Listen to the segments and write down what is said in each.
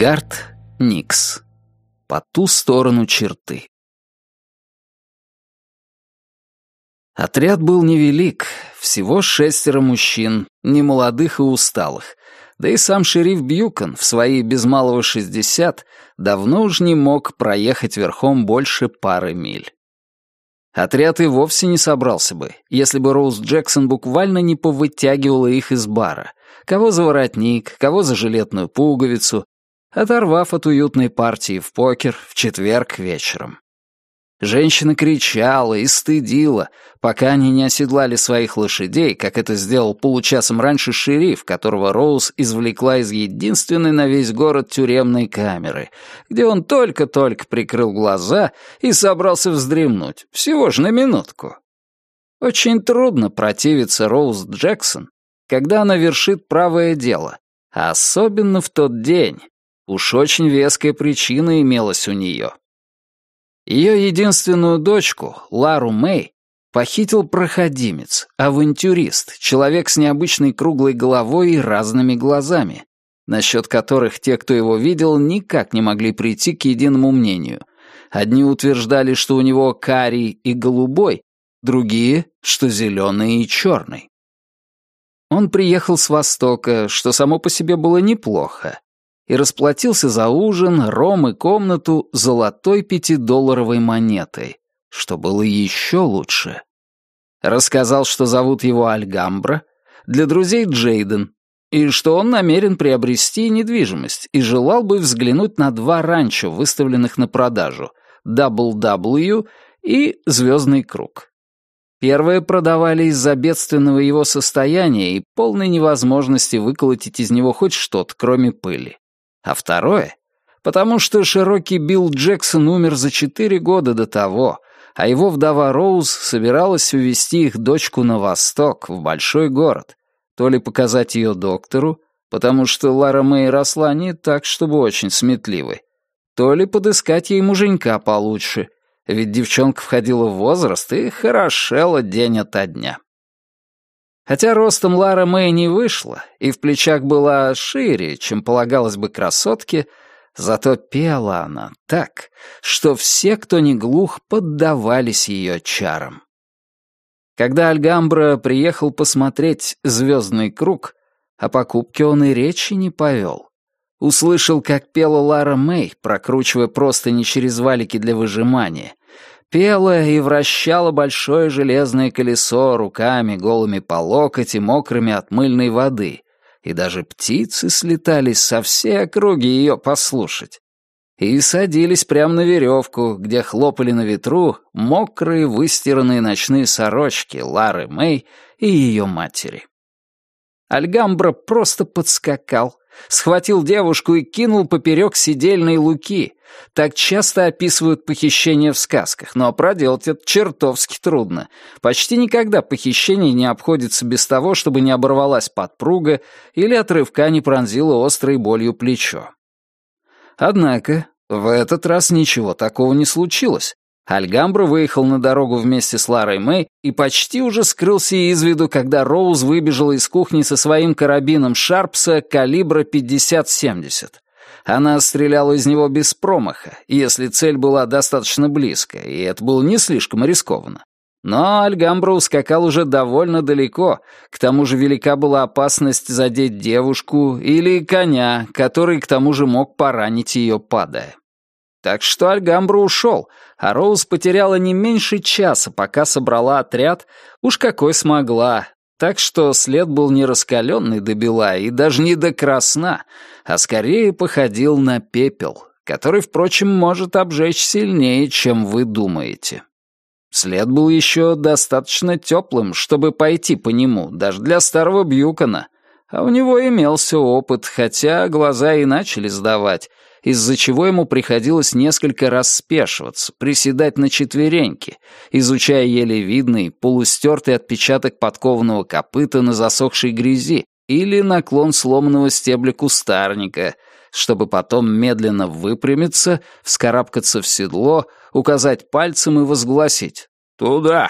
Гард Никс. По ту сторону черты. Отряд был невелик, всего шестеро мужчин, немолодых и усталых, да и сам шериф Бьюкон в свои без малого шестьдесят давно уж не мог проехать верхом больше пары миль. Отряд и вовсе не собрался бы, если бы Роуз Джексон буквально не повытягивала их из бара, кого за воротник, кого за жилетную пуговицу, оторвав от уютной партии в покер в четверг вечером. Женщина кричала и стыдила, пока они не оседлали своих лошадей, как это сделал получасом раньше шериф, которого Роуз извлекла из единственной на весь город тюремной камеры, где он только-только прикрыл глаза и собрался вздремнуть, всего же на минутку. Очень трудно противиться Роуз Джексон, когда она вершит правое дело, особенно в тот день, Уж очень веская причина имелась у нее. Ее единственную дочку, Лару Мэй, похитил проходимец, авантюрист, человек с необычной круглой головой и разными глазами, насчет которых те, кто его видел, никак не могли прийти к единому мнению. Одни утверждали, что у него карий и голубой, другие, что зеленый и черный. Он приехал с Востока, что само по себе было неплохо, и расплатился за ужин, ром и комнату золотой пятидолларовой монетой, что было еще лучше. Рассказал, что зовут его Альгамбра, для друзей Джейден, и что он намерен приобрести недвижимость и желал бы взглянуть на два ранчо, выставленных на продажу, WW и Звездный круг. Первые продавали из-за бедственного его состояния и полной невозможности выколотить из него хоть что-то, кроме пыли а второе — потому что широкий Билл Джексон умер за четыре года до того, а его вдова Роуз собиралась увезти их дочку на восток, в большой город, то ли показать ее доктору, потому что Лара Мэй росла не так, чтобы очень сметливой, то ли подыскать ей муженька получше, ведь девчонка входила в возраст и хорошела день ото дня. Хотя ростом Лара Мэй не вышла, и в плечах была шире, чем полагалось бы красотке, зато пела она так, что все, кто не глух, поддавались ее чарам. Когда Альгамбра приехал посмотреть «Звездный круг», о покупке он и речи не повел. Услышал, как пела Лара Мэй, прокручивая простыни через валики для выжимания, пела и вращала большое железное колесо руками голыми по локоть и мокрыми от мыльной воды, и даже птицы слетались со всей округи ее послушать. И садились прямо на веревку, где хлопали на ветру мокрые выстиранные ночные сорочки Лары Мэй и ее матери. Альгамбра просто подскакал, схватил девушку и кинул поперек сидельной луки. Так часто описывают похищение в сказках, но проделать это чертовски трудно. Почти никогда похищение не обходится без того, чтобы не оборвалась подпруга или отрывка не пронзила острой болью плечо. Однако в этот раз ничего такого не случилось. Альгамбро выехал на дорогу вместе с Ларой Мэй и почти уже скрылся из виду, когда Роуз выбежала из кухни со своим карабином Шарпса калибра 50-70. Она стреляла из него без промаха, если цель была достаточно близко, и это было не слишком рискованно. Но Альгамбро ускакал уже довольно далеко, к тому же велика была опасность задеть девушку или коня, который к тому же мог поранить ее, падая. Так что Альгамбра ушел, а Роуз потеряла не меньше часа, пока собрала отряд, уж какой смогла. Так что след был не раскаленный до бела и даже не до красна, а скорее походил на пепел, который, впрочем, может обжечь сильнее, чем вы думаете. След был еще достаточно теплым, чтобы пойти по нему, даже для старого Бьюкона, а у него имелся опыт, хотя глаза и начали сдавать, из-за чего ему приходилось несколько раз спешиваться, приседать на четвереньки, изучая еле видный, полустертый отпечаток подкованного копыта на засохшей грязи или наклон сломанного стебля кустарника, чтобы потом медленно выпрямиться, вскарабкаться в седло, указать пальцем и возгласить «Туда!»,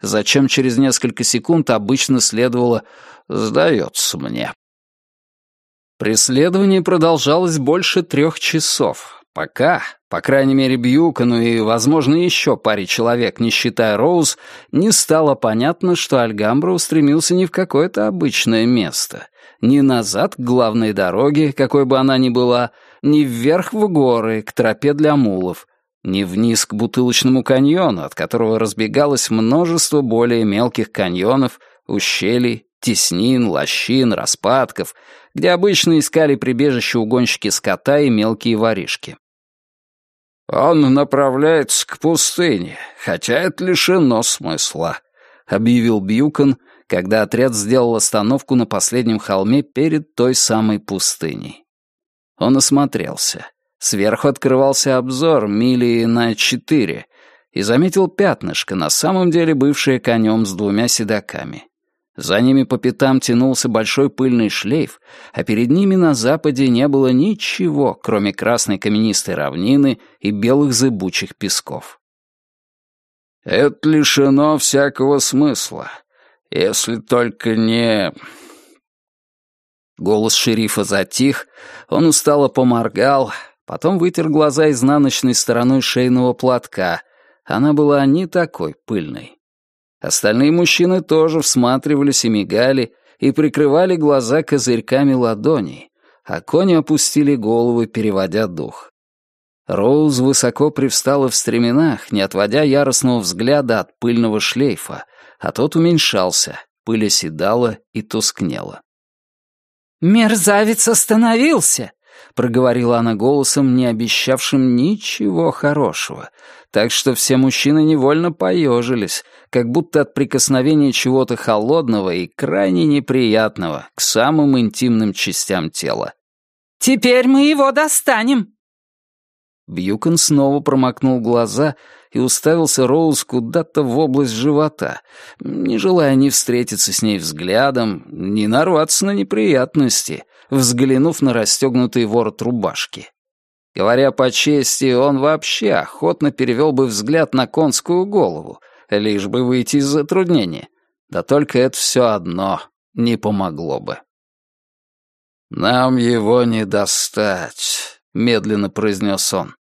зачем через несколько секунд обычно следовало «Сдается мне». Преследование продолжалось больше трех часов, пока, по крайней мере, Бьюкану и, возможно, еще паре человек, не считая Роуз, не стало понятно, что Альгамбра устремился не в какое-то обычное место, ни назад к главной дороге, какой бы она ни была, ни вверх в горы, к тропе для мулов, ни вниз к бутылочному каньону, от которого разбегалось множество более мелких каньонов, ущелий, теснин, лощин, распадков, где обычно искали прибежище угонщики скота и мелкие воришки. «Он направляется к пустыне, хотя это лишено смысла», — объявил Бьюкон, когда отряд сделал остановку на последнем холме перед той самой пустыней. Он осмотрелся. Сверху открывался обзор мили на четыре и заметил пятнышко, на самом деле бывшее конем с двумя седаками. За ними по пятам тянулся большой пыльный шлейф, а перед ними на западе не было ничего, кроме красной каменистой равнины и белых зыбучих песков. «Это лишено всякого смысла, если только не...» Голос шерифа затих, он устало поморгал, потом вытер глаза изнаночной стороной шейного платка. Она была не такой пыльной. Остальные мужчины тоже всматривались и мигали, и прикрывали глаза козырьками ладоней, а кони опустили головы, переводя дух. Роуз высоко привстала в стременах, не отводя яростного взгляда от пыльного шлейфа, а тот уменьшался, пыль оседала и тускнела. «Мерзавец остановился!» — проговорила она голосом, не обещавшим ничего хорошего, так что все мужчины невольно поежились, как будто от прикосновения чего-то холодного и крайне неприятного к самым интимным частям тела. «Теперь мы его достанем!» Бьюкон снова промокнул глаза и уставился Роуз куда-то в область живота, не желая ни встретиться с ней взглядом, ни нарваться на неприятности, взглянув на расстегнутый ворот рубашки. Говоря по чести, он вообще охотно перевел бы взгляд на конскую голову, лишь бы выйти из затруднения. Да только это все одно не помогло бы. «Нам его не достать», — медленно произнес он.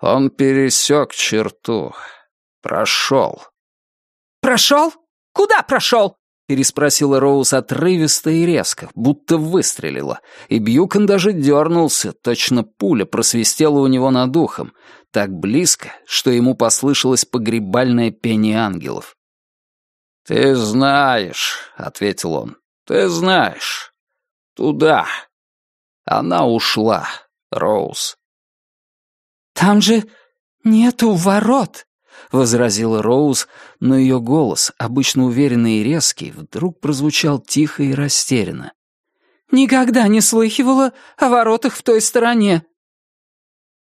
«Он пересек черту. Прошел». «Прошел? Куда прошел?» Переспросила Роуз отрывисто и резко, будто выстрелила, и Бьюкон даже дернулся, точно пуля просвистела у него над ухом, так близко, что ему послышалось погребальное пение ангелов. «Ты знаешь», — ответил он, — «ты знаешь. Туда». Она ушла, Роуз. «Там же нету ворот», — возразила Роуз, но ее голос, обычно уверенный и резкий, вдруг прозвучал тихо и растерянно. «Никогда не слыхивала о воротах в той стороне».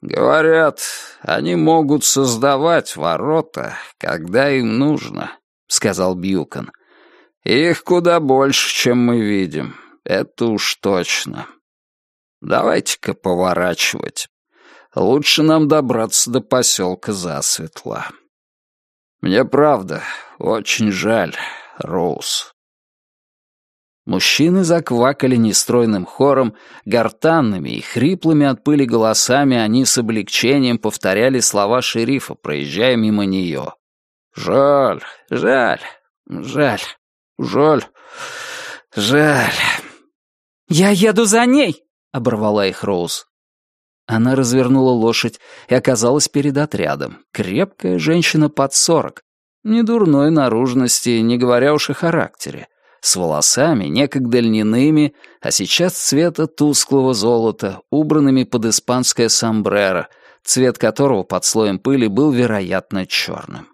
«Говорят, они могут создавать ворота, когда им нужно», — сказал Бьюкон. «Их куда больше, чем мы видим, это уж точно. Давайте-ка поворачивать». Лучше нам добраться до поселка засветло. Мне правда очень жаль, Роуз. Мужчины заквакали нестройным хором, гортанными и хриплыми от пыли голосами они с облегчением повторяли слова шерифа, проезжая мимо нее. «Жаль, жаль, жаль, жаль, жаль». «Я еду за ней!» — оборвала их Роуз. Она развернула лошадь и оказалась перед отрядом. Крепкая женщина под сорок. Недурной наружности, не говоря уж о характере. С волосами, некогда льняными, а сейчас цвета тусклого золота, убранными под испанское сомбреро, цвет которого под слоем пыли был, вероятно, черным.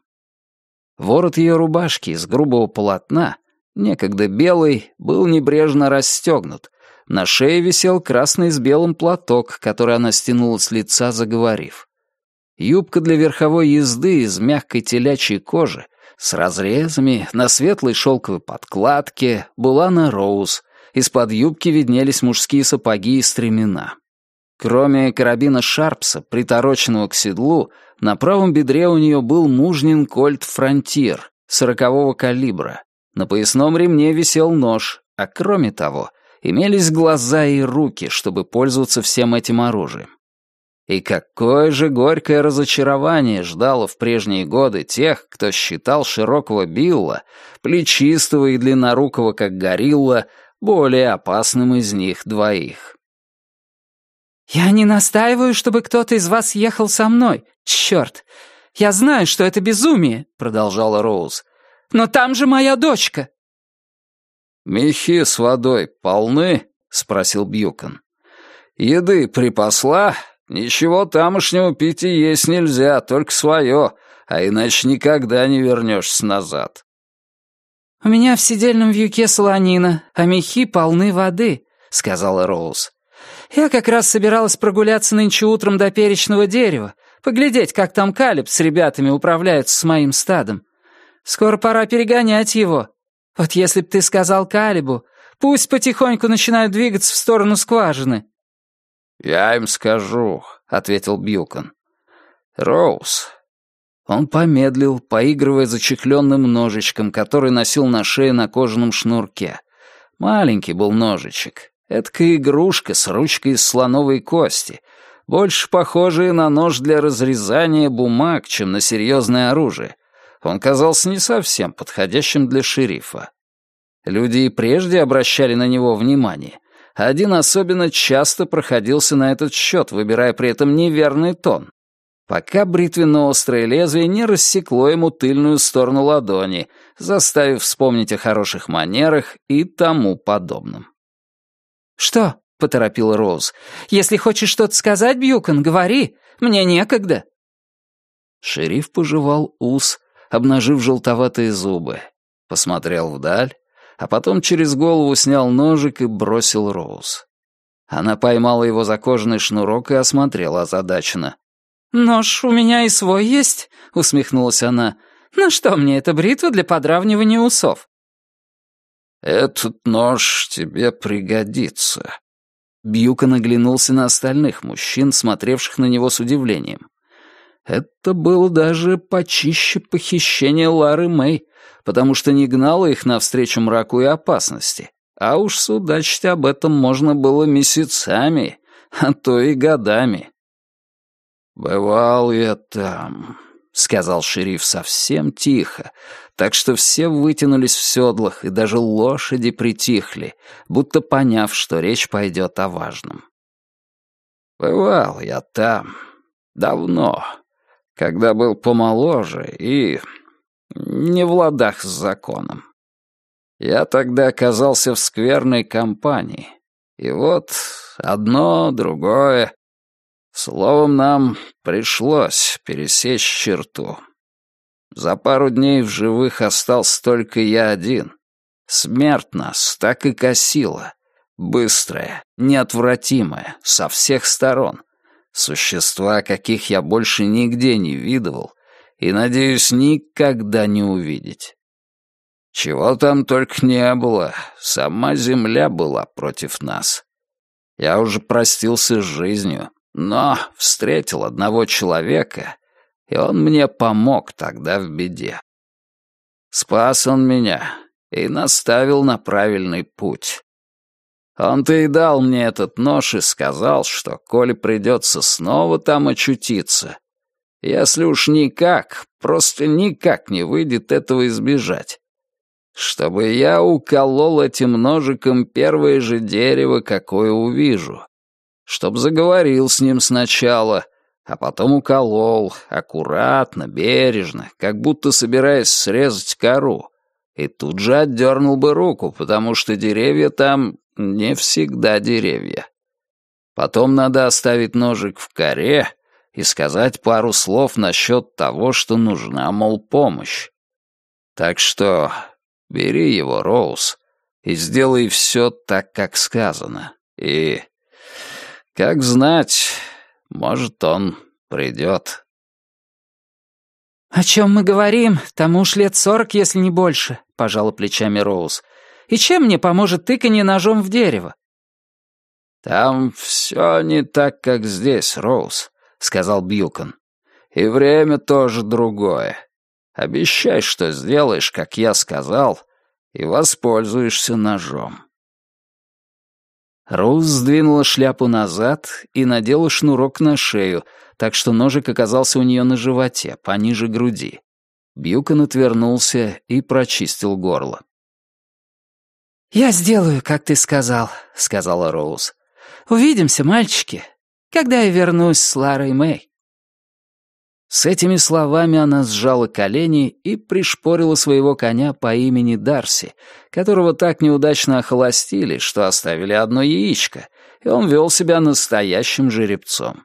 Ворот ее рубашки из грубого полотна, некогда белый, был небрежно расстегнут, На шее висел красный с белым платок, который она стянула с лица, заговорив. Юбка для верховой езды из мягкой телячьей кожи с разрезами на светлой шелковой подкладке была на Роуз. Из-под юбки виднелись мужские сапоги и стремена. Кроме карабина Шарпса, притороченного к седлу, на правом бедре у нее был мужнин кольт «Фронтир» сорокового калибра. На поясном ремне висел нож, а кроме того, имелись глаза и руки, чтобы пользоваться всем этим оружием. И какое же горькое разочарование ждало в прежние годы тех, кто считал широкого Билла, плечистого и длиннорукого, как горилла, более опасным из них двоих. «Я не настаиваю, чтобы кто-то из вас ехал со мной. Черт! Я знаю, что это безумие», — продолжала Роуз. «Но там же моя дочка!» «Мехи с водой полны?» — спросил Бьюкон. «Еды припасла? Ничего тамошнего пить и есть нельзя, только свое, а иначе никогда не вернешься назад». «У меня в сидельном вьюке солонина, а мехи полны воды», — сказала Роуз. «Я как раз собиралась прогуляться нынче утром до перечного дерева, поглядеть, как там Калиб с ребятами управляются с моим стадом. Скоро пора перегонять его. Вот если б ты сказал Калибу, пусть потихоньку начинают двигаться в сторону скважины». «Я им скажу», — ответил Бьюкон. «Роуз». Он помедлил, поигрывая зачехленным ножичком, который носил на шее на кожаном шнурке. Маленький был ножичек. Эдакая игрушка с ручкой из слоновой кости, больше похожая на нож для разрезания бумаг, чем на серьезное оружие. Он казался не совсем подходящим для шерифа. Люди и прежде обращали на него внимание, один особенно часто проходился на этот счет, выбирая при этом неверный тон, пока бритвенно-острое лезвие не рассекло ему тыльную сторону ладони, заставив вспомнить о хороших манерах и тому подобном. «Что?» — поторопил Роуз. «Если хочешь что-то сказать, Бьюкон, говори. Мне некогда». Шериф пожевал ус, обнажив желтоватые зубы, посмотрел вдаль, а потом через голову снял ножик и бросил Роуз. Она поймала его за кожаный шнурок и осмотрела озадаченно. «Нож у меня и свой есть», — усмехнулась она. «На что мне эта бритва для подравнивания усов?» «Этот нож тебе пригодится». Бьюка наглянулся на остальных мужчин, смотревших на него с удивлением. Это было даже почище похищения Лары Мэй, потому что не гнало их навстречу мраку и опасности. А уж судачить об этом можно было месяцами, а то и годами. «Бывал я там», — сказал шериф совсем тихо, так что все вытянулись в седлах, и даже лошади притихли, будто поняв, что речь пойдет о важном. «Бывал я там. Давно, когда был помоложе и не в ладах с законом. Я тогда оказался в скверной компании. И вот одно, другое. Словом, нам пришлось пересечь черту. За пару дней в живых остался только я один. Смерть нас так и косила. Быстрая, неотвратимая, со всех сторон. Существа, каких я больше нигде не видывал, и, надеюсь, никогда не увидеть. Чего там только не было, сама земля была против нас. Я уже простился с жизнью, но встретил одного человека, и он мне помог тогда в беде. Спас он меня и наставил на правильный путь. Он-то и дал мне этот нож и сказал, что, коли придется снова там очутиться, если уж никак, просто никак не выйдет этого избежать. Чтобы я уколол этим ножиком первое же дерево, какое увижу. Чтоб заговорил с ним сначала, а потом уколол, аккуратно, бережно, как будто собираясь срезать кору. И тут же отдернул бы руку, потому что деревья там не всегда деревья. Потом надо оставить ножик в коре, и сказать пару слов насчет того, что нужна, мол, помощь. Так что бери его, Роуз. И сделай все так, как сказано. И, как знать, может, он придет. «О чем мы говорим? Тому уж лет сорок, если не больше», — пожала плечами Роуз. «И чем мне поможет тыканье ножом в дерево?» «Там все не так, как здесь, Роуз», — сказал Бьюкон. «И время тоже другое. Обещай, что сделаешь, как я сказал, и воспользуешься ножом». Роуз сдвинула шляпу назад и надела шнурок на шею, так что ножик оказался у нее на животе, пониже груди. Бьюкон отвернулся и прочистил горло. «Я сделаю, как ты сказал», — сказала Роуз. «Увидимся, мальчики, когда я вернусь с Ларой Мэй». С этими словами она сжала колени и пришпорила своего коня по имени Дарси, которого так неудачно охолостили, что оставили одно яичко, и он вел себя настоящим жеребцом.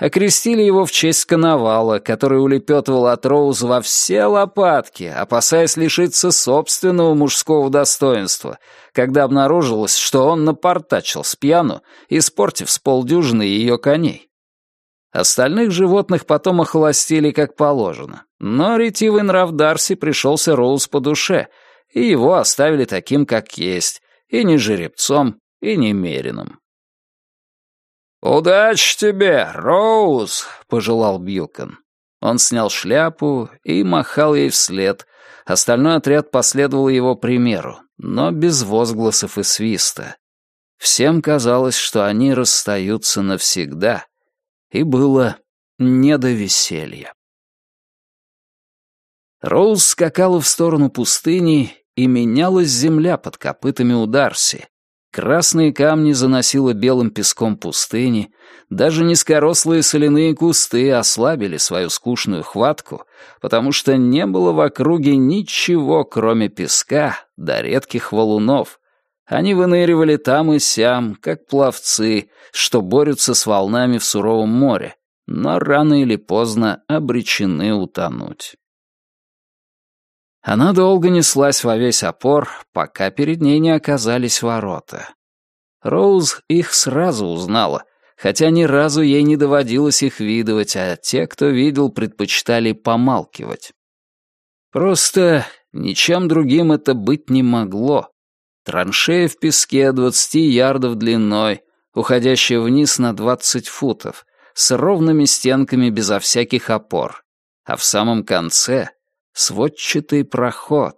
Окрестили его в честь коновала, который улепетывал от Роуз во все лопатки, опасаясь лишиться собственного мужского достоинства, когда обнаружилось, что он напортачил с пьяну, испортив с полдюжины ее коней. Остальных животных потом охолостили как положено, но ретивый нрав Дарси пришелся Роуз по душе, и его оставили таким, как есть, и не жеребцом, и не мерином. «Удачи тебе, Роуз!» — пожелал Бьюкон. Он снял шляпу и махал ей вслед. Остальной отряд последовал его примеру, но без возгласов и свиста. Всем казалось, что они расстаются навсегда — и было не до веселья. Роуз скакала в сторону пустыни, и менялась земля под копытами у Дарси. Красные камни заносило белым песком пустыни, даже низкорослые соляные кусты ослабили свою скучную хватку, потому что не было в округе ничего, кроме песка да редких валунов, они выныривали там и сям, как пловцы, что борются с волнами в суровом море, но рано или поздно обречены утонуть. Она долго неслась во весь опор, пока перед ней не оказались ворота. Роуз их сразу узнала, хотя ни разу ей не доводилось их видывать, а те, кто видел, предпочитали помалкивать. Просто ничем другим это быть не могло. Траншея в песке двадцати ярдов длиной, уходящая вниз на двадцать футов, с ровными стенками безо всяких опор. А в самом конце — сводчатый проход.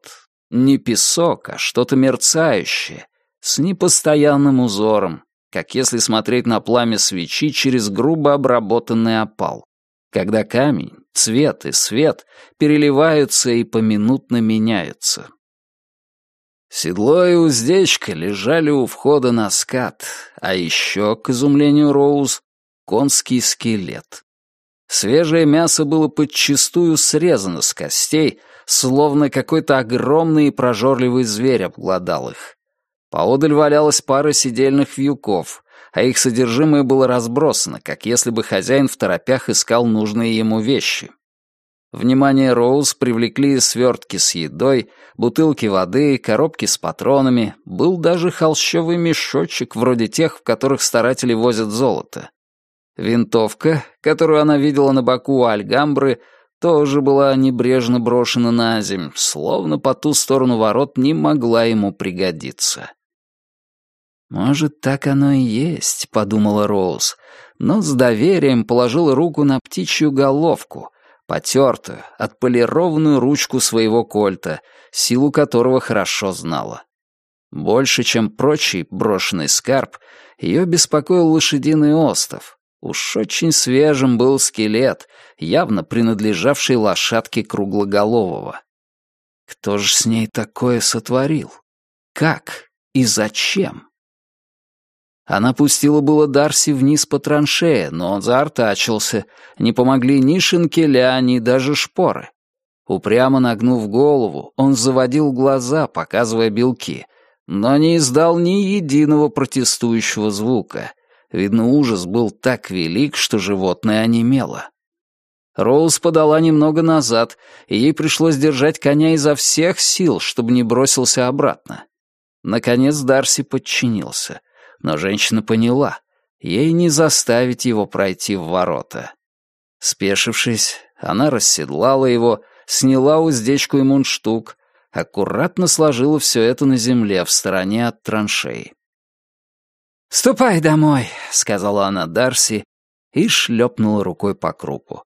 Не песок, а что-то мерцающее, с непостоянным узором, как если смотреть на пламя свечи через грубо обработанный опал, когда камень, цвет и свет переливаются и поминутно меняются. Седло и уздечка лежали у входа на скат, а еще, к изумлению Роуз, конский скелет. Свежее мясо было подчистую срезано с костей, словно какой-то огромный и прожорливый зверь обглодал их. Поодаль валялась пара сидельных вьюков, а их содержимое было разбросано, как если бы хозяин в торопях искал нужные ему вещи. Внимание Роуз привлекли свертки с едой, бутылки воды, коробки с патронами, был даже холщовый мешочек, вроде тех, в которых старатели возят золото. Винтовка, которую она видела на боку у Альгамбры, тоже была небрежно брошена на земь, словно по ту сторону ворот не могла ему пригодиться. «Может, так оно и есть», — подумала Роуз, но с доверием положила руку на птичью головку — потертую, отполированную ручку своего кольта, силу которого хорошо знала. Больше, чем прочий брошенный скарб, ее беспокоил лошадиный остов. Уж очень свежим был скелет, явно принадлежавший лошадке круглоголового. Кто же с ней такое сотворил? Как и зачем? Она пустила было Дарси вниз по траншее, но он заортачился. Не помогли ни шинкеля, ни даже шпоры. Упрямо нагнув голову, он заводил глаза, показывая белки, но не издал ни единого протестующего звука. Видно, ужас был так велик, что животное онемело. Роуз подала немного назад, и ей пришлось держать коня изо всех сил, чтобы не бросился обратно. Наконец Дарси подчинился, но женщина поняла, ей не заставить его пройти в ворота. Спешившись, она расседлала его, сняла уздечку и мундштук, аккуратно сложила все это на земле в стороне от траншеи. «Ступай домой», — сказала она Дарси и шлепнула рукой по крупу.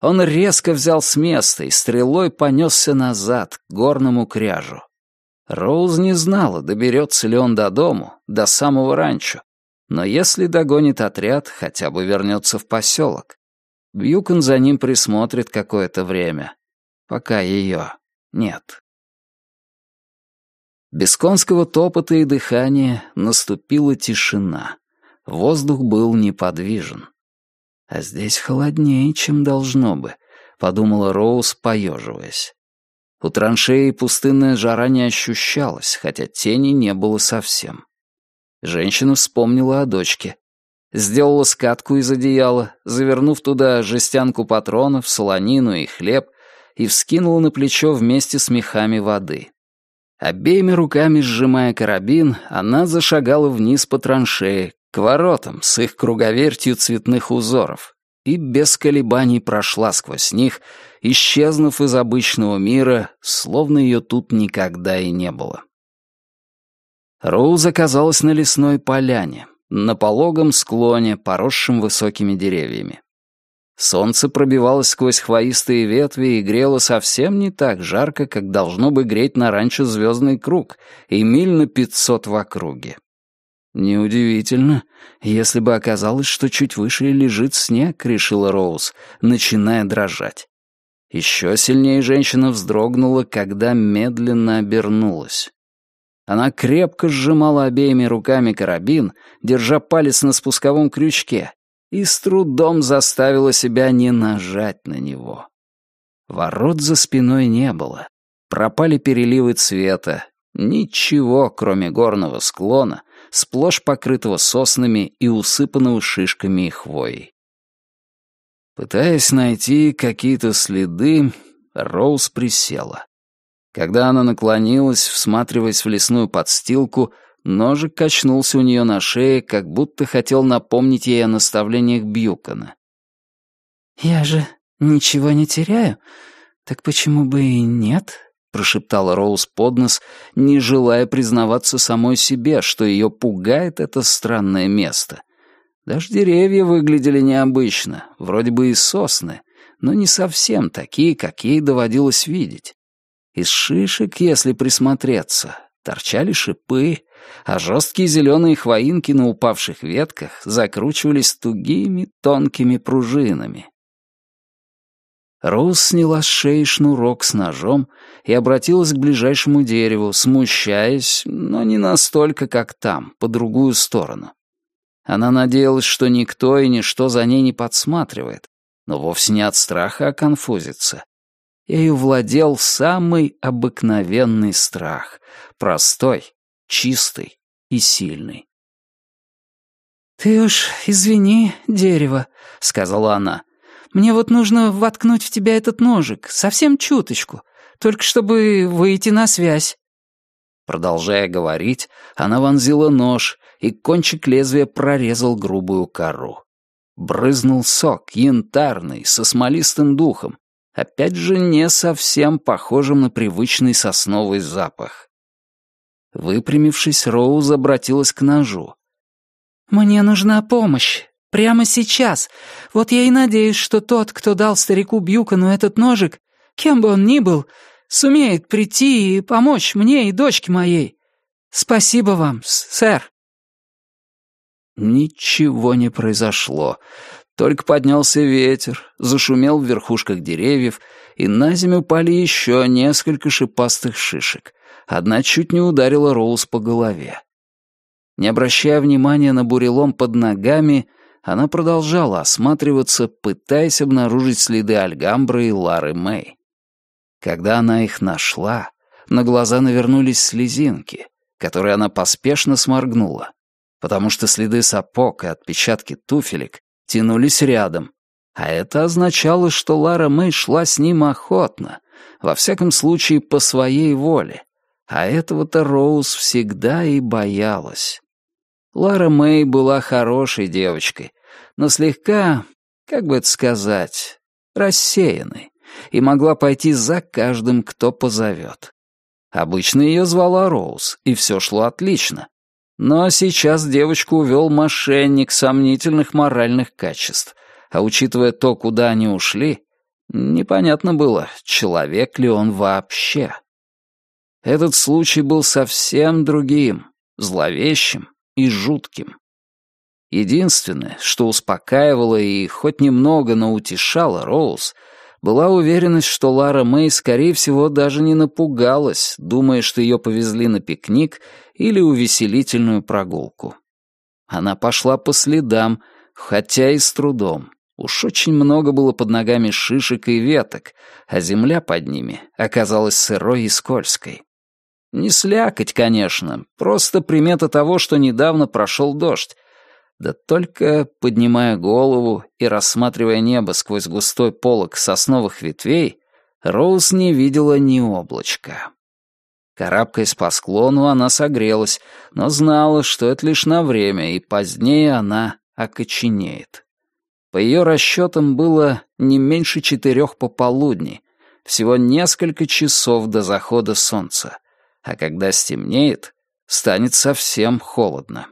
Он резко взял с места и стрелой понесся назад, к горному кряжу. Роуз не знала, доберется ли он до дому, до самого ранчо. Но если догонит отряд, хотя бы вернется в поселок. Бьюкон за ним присмотрит какое-то время, пока ее нет. Без конского топота и дыхания наступила тишина. Воздух был неподвижен. А здесь холоднее, чем должно бы, подумала Роуз, поеживаясь. У траншеи пустынная жара не ощущалась, хотя тени не было совсем. Женщина вспомнила о дочке. Сделала скатку из одеяла, завернув туда жестянку патронов, солонину и хлеб, и вскинула на плечо вместе с мехами воды. Обеими руками сжимая карабин, она зашагала вниз по траншее, к воротам с их круговертью цветных узоров, и без колебаний прошла сквозь них, исчезнув из обычного мира, словно ее тут никогда и не было. Роуз оказалась на лесной поляне, на пологом склоне, поросшем высокими деревьями. Солнце пробивалось сквозь хвоистые ветви и грело совсем не так жарко, как должно бы греть на ранчо звездный круг и миль на пятьсот в округе. «Неудивительно, если бы оказалось, что чуть выше лежит снег», — решила Роуз, начиная дрожать. Еще сильнее женщина вздрогнула, когда медленно обернулась. Она крепко сжимала обеими руками карабин, держа палец на спусковом крючке, и с трудом заставила себя не нажать на него. Ворот за спиной не было. Пропали переливы цвета. Ничего, кроме горного склона, сплошь покрытого соснами и усыпанного шишками и хвоей. Пытаясь найти какие-то следы, Роуз присела. Когда она наклонилась, всматриваясь в лесную подстилку, ножик качнулся у нее на шее, как будто хотел напомнить ей о наставлениях Бьюкона. «Я же ничего не теряю, так почему бы и нет?» прошептала Роуз под нос, не желая признаваться самой себе, что ее пугает это странное место. Даже деревья выглядели необычно, вроде бы и сосны, но не совсем такие, как ей доводилось видеть. Из шишек, если присмотреться, торчали шипы, а жесткие зеленые хвоинки на упавших ветках закручивались тугими тонкими пружинами. Роуз сняла с шеи шнурок с ножом и обратилась к ближайшему дереву, смущаясь, но не настолько, как там, по другую сторону. Она надеялась, что никто и ничто за ней не подсматривает, но вовсе не от страха, а конфузится. Ею владел самый обыкновенный страх, простой, чистый и сильный. «Ты уж извини, дерево», — сказала она, — мне вот нужно воткнуть в тебя этот ножик, совсем чуточку, только чтобы выйти на связь». Продолжая говорить, она вонзила нож, и кончик лезвия прорезал грубую кору. Брызнул сок, янтарный, со смолистым духом, опять же не совсем похожим на привычный сосновый запах. Выпрямившись, Роуз обратилась к ножу. «Мне нужна помощь. Прямо сейчас. Вот я и надеюсь, что тот, кто дал старику Бьюкану этот ножик, кем бы он ни был, сумеет прийти и помочь мне и дочке моей. Спасибо вам, сэр». Ничего не произошло. Только поднялся ветер, зашумел в верхушках деревьев, и на землю упали еще несколько шипастых шишек. Одна чуть не ударила Роуз по голове. Не обращая внимания на бурелом под ногами, она продолжала осматриваться, пытаясь обнаружить следы Альгамбры и Лары Мэй. Когда она их нашла, на глаза навернулись слезинки, которые она поспешно сморгнула, потому что следы сапог и отпечатки туфелек тянулись рядом, а это означало, что Лара Мэй шла с ним охотно, во всяком случае по своей воле, А этого-то Роуз всегда и боялась. Лара Мэй была хорошей девочкой, но слегка, как бы это сказать, рассеянной, и могла пойти за каждым, кто позовет. Обычно ее звала Роуз, и все шло отлично. Но сейчас девочку увел мошенник сомнительных моральных качеств, а учитывая то, куда они ушли, непонятно было, человек ли он вообще. Этот случай был совсем другим, зловещим и жутким. Единственное, что успокаивало и хоть немного, но утешало Роуз, была уверенность, что Лара Мэй, скорее всего, даже не напугалась, думая, что ее повезли на пикник или увеселительную прогулку. Она пошла по следам, хотя и с трудом. Уж очень много было под ногами шишек и веток, а земля под ними оказалась сырой и скользкой. Не слякоть, конечно, просто примета того, что недавно прошел дождь, да только, поднимая голову и рассматривая небо сквозь густой полог сосновых ветвей, Роуз не видела ни облачка. Карабкаясь по склону, она согрелась, но знала, что это лишь на время, и позднее она окоченеет. По ее расчетам было не меньше четырех пополудни, всего несколько часов до захода солнца, а когда стемнеет, станет совсем холодно.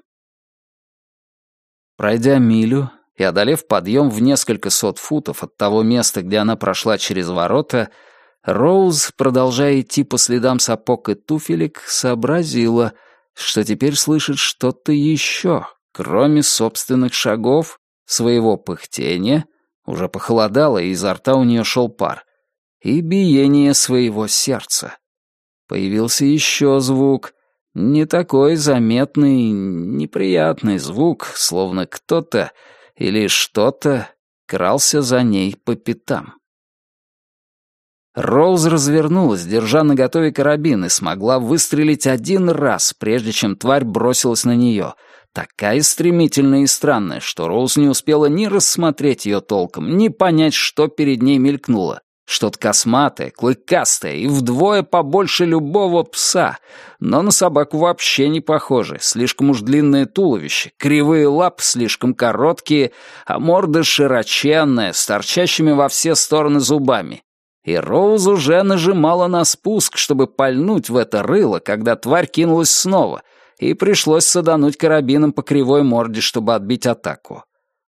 Пройдя милю и одолев подъем в несколько сот футов от того места, где она прошла через ворота, Роуз, продолжая идти по следам сапог и туфелек, сообразила, что теперь слышит что-то еще, кроме собственных шагов, своего пыхтения, уже похолодало, и изо рта у нее шел пар, и биение своего сердца. Появился еще звук, не такой заметный, неприятный звук, словно кто-то или что-то крался за ней по пятам. Роуз развернулась, держа наготове карабин, и смогла выстрелить один раз, прежде чем тварь бросилась на нее. Такая стремительная и странная, что Роуз не успела ни рассмотреть ее толком, ни понять, что перед ней мелькнуло. Что-то косматое, клыкастое и вдвое побольше любого пса, но на собаку вообще не похоже. Слишком уж длинное туловище, кривые лапы слишком короткие, а морда широченная, с торчащими во все стороны зубами. И Роуз уже нажимала на спуск, чтобы пальнуть в это рыло, когда тварь кинулась снова, и пришлось садануть карабином по кривой морде, чтобы отбить атаку.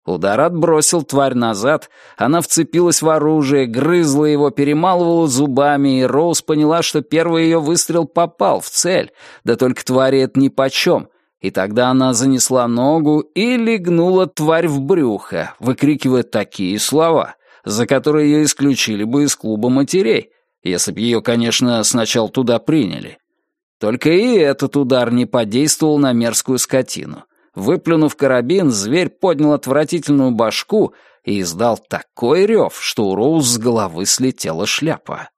Удар отбросил тварь назад, она вцепилась в оружие, грызла его, перемалывала зубами, и Роуз поняла, что первый ее выстрел попал в цель, да только твари это нипочем. И тогда она занесла ногу и легнула тварь в брюхо, выкрикивая такие слова, за которые ее исключили бы из клуба матерей, если б ее, конечно, сначала туда приняли. Только и этот удар не подействовал на мерзкую скотину — Выплюнув карабин, зверь поднял отвратительную башку и издал такой рев, что у Роуз с головы слетела шляпа.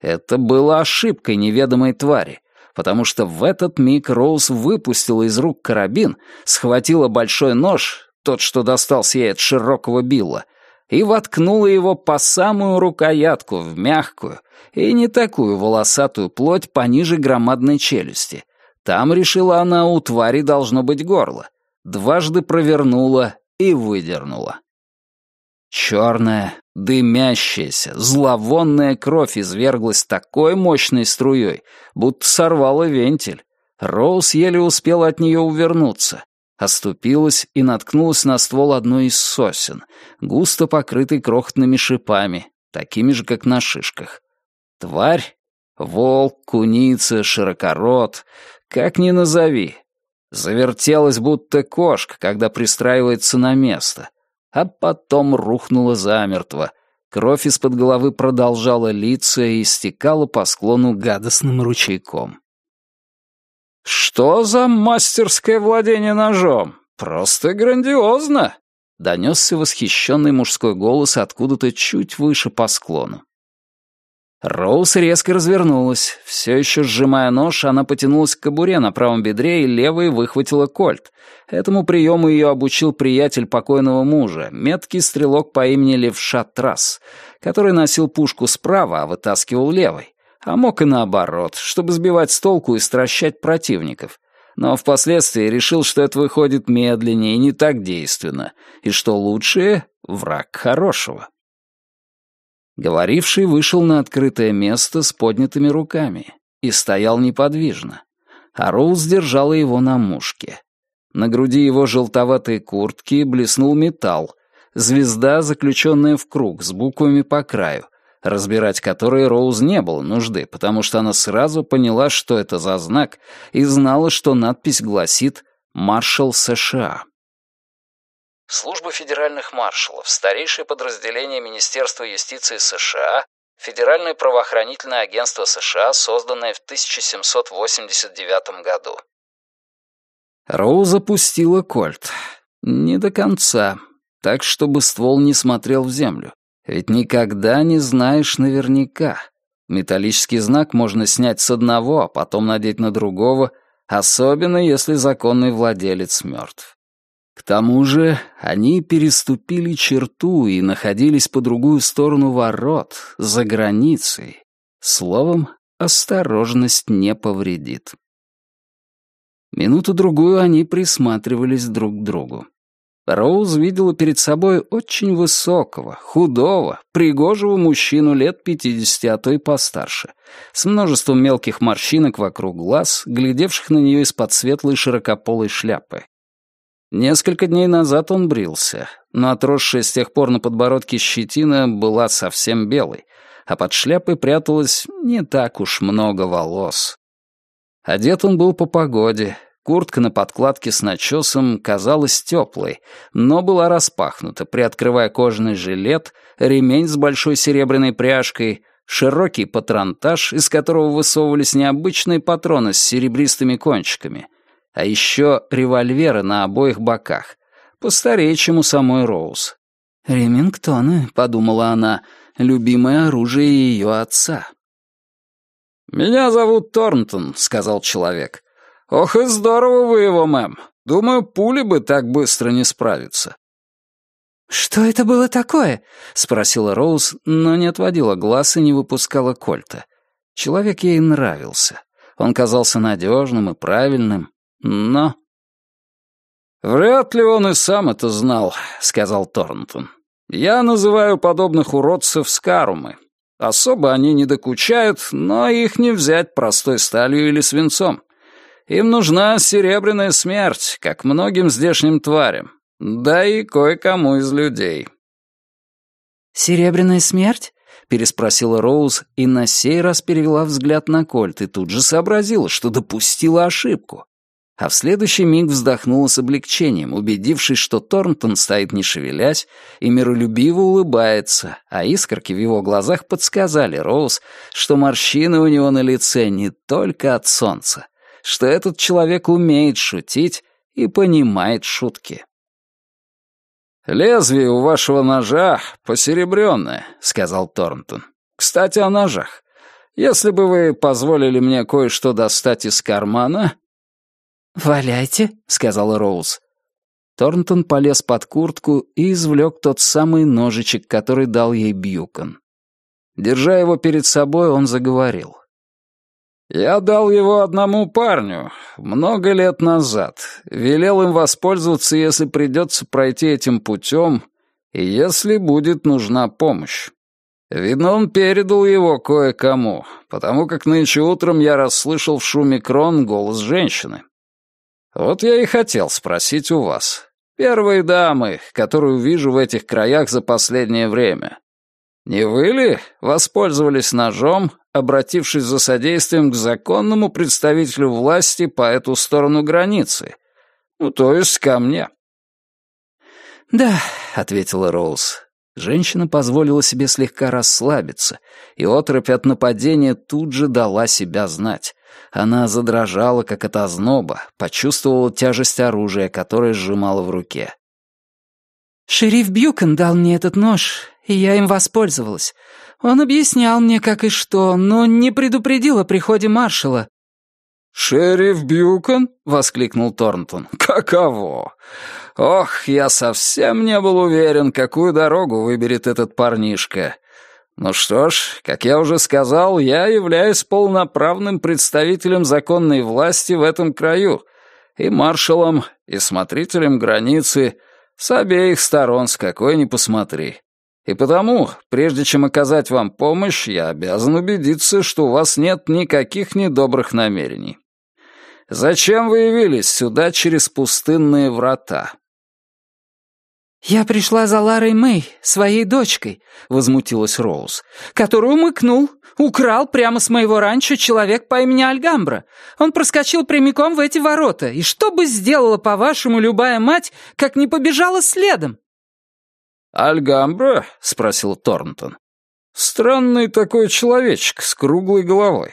Это было ошибкой неведомой твари, потому что в этот миг Роуз выпустила из рук карабин, схватила большой нож, тот, что достался ей от широкого билла, и воткнула его по самую рукоятку в мягкую и не такую волосатую плоть пониже громадной челюсти, там, решила она, у твари должно быть горло. Дважды провернула и выдернула. Черная, дымящаяся, зловонная кровь изверглась такой мощной струей, будто сорвала вентиль. Роуз еле успела от нее увернуться. Оступилась и наткнулась на ствол одной из сосен, густо покрытый крохотными шипами, такими же, как на шишках. Тварь, волк, куница, широкорот, как ни назови. Завертелась, будто кошка, когда пристраивается на место. А потом рухнула замертво. Кровь из-под головы продолжала литься и стекала по склону гадостным ручейком. «Что за мастерское владение ножом? Просто грандиозно!» — донесся восхищенный мужской голос откуда-то чуть выше по склону. Роуз резко развернулась. Все еще сжимая нож, она потянулась к кобуре на правом бедре и левой выхватила кольт. Этому приему ее обучил приятель покойного мужа, меткий стрелок по имени Левша Трасс, который носил пушку справа, а вытаскивал левой. а мог и наоборот, чтобы сбивать с толку и стращать противников. Но впоследствии решил, что это выходит медленнее и не так действенно, и что лучшее — враг хорошего. Говоривший вышел на открытое место с поднятыми руками и стоял неподвижно, а Роуз держала его на мушке. На груди его желтоватой куртки блеснул металл, звезда, заключенная в круг, с буквами по краю, разбирать которые Роуз не было нужды, потому что она сразу поняла, что это за знак, и знала, что надпись гласит «Маршал США». Служба федеральных маршалов, старейшее подразделение Министерства юстиции США, Федеральное правоохранительное агентство США, созданное в 1789 году. Роуз опустила кольт. Не до конца, так, чтобы ствол не смотрел в землю. Ведь никогда не знаешь наверняка. Металлический знак можно снять с одного, а потом надеть на другого, особенно если законный владелец мертв. К тому же они переступили черту и находились по другую сторону ворот, за границей. Словом, осторожность не повредит. Минуту-другую они присматривались друг к другу. Роуз видела перед собой очень высокого, худого, пригожего мужчину лет пятидесяти, а то и постарше, с множеством мелких морщинок вокруг глаз, глядевших на нее из-под светлой широкополой шляпы. Несколько дней назад он брился, но отросшая с тех пор на подбородке щетина была совсем белой, а под шляпой пряталось не так уж много волос. Одет он был по погоде, Куртка на подкладке с начесом казалась теплой, но была распахнута, приоткрывая кожаный жилет, ремень с большой серебряной пряжкой, широкий патронтаж, из которого высовывались необычные патроны с серебристыми кончиками, а еще револьверы на обоих боках, постарее, чем у самой Роуз. «Ремингтоны», — подумала она, — «любимое оружие ее отца». «Меня зовут Торнтон», — сказал человек. «Ох и здорово вы его, мэм. Думаю, пули бы так быстро не справиться». «Что это было такое?» — спросила Роуз, но не отводила глаз и не выпускала кольта. Человек ей нравился. Он казался надежным и правильным, но... «Вряд ли он и сам это знал», — сказал Торнтон. «Я называю подобных уродцев скарумы. Особо они не докучают, но их не взять простой сталью или свинцом. Им нужна серебряная смерть, как многим здешним тварям, да и кое-кому из людей». «Серебряная смерть?» — переспросила Роуз и на сей раз перевела взгляд на Кольт и тут же сообразила, что допустила ошибку. А в следующий миг вздохнула с облегчением, убедившись, что Торнтон стоит не шевелясь и миролюбиво улыбается, а искорки в его глазах подсказали Роуз, что морщины у него на лице не только от солнца, что этот человек умеет шутить и понимает шутки. «Лезвие у вашего ножа посеребренное», — сказал Торнтон. «Кстати, о ножах. Если бы вы позволили мне кое-что достать из кармана...» «Валяйте», — сказала Роуз. Торнтон полез под куртку и извлек тот самый ножичек, который дал ей Бьюкон. Держа его перед собой, он заговорил. Я дал его одному парню много лет назад. Велел им воспользоваться, если придется пройти этим путем, и если будет нужна помощь. Видно, он передал его кое-кому, потому как нынче утром я расслышал в шуме крон голос женщины. Вот я и хотел спросить у вас. Первой дамы, которую вижу в этих краях за последнее время. Не вы ли воспользовались ножом, обратившись за содействием к законному представителю власти по эту сторону границы? Ну, то есть ко мне». «Да», — ответила Роуз. Женщина позволила себе слегка расслабиться, и отрыбь от нападения тут же дала себя знать. Она задрожала, как от озноба, почувствовала тяжесть оружия, которое сжимала в руке. «Шериф Бьюкон дал мне этот нож, и я им воспользовалась. Он объяснял мне, как и что, но не предупредил о приходе маршала». «Шериф Бьюкон?» — воскликнул Торнтон. «Каково? Ох, я совсем не был уверен, какую дорогу выберет этот парнишка. Ну что ж, как я уже сказал, я являюсь полноправным представителем законной власти в этом краю, и маршалом, и смотрителем границы, с обеих сторон, с какой ни посмотри. И потому, прежде чем оказать вам помощь, я обязан убедиться, что у вас нет никаких недобрых намерений. Зачем вы явились сюда через пустынные врата?» «Я пришла за Ларой Мэй, своей дочкой», — возмутилась Роуз, «которую умыкнул, украл прямо с моего ранчо человек по имени Альгамбра. Он проскочил прямиком в эти ворота, и что бы сделала, по-вашему, любая мать, как не побежала следом?» «Альгамбра?» — спросил Торнтон. «Странный такой человечек с круглой головой».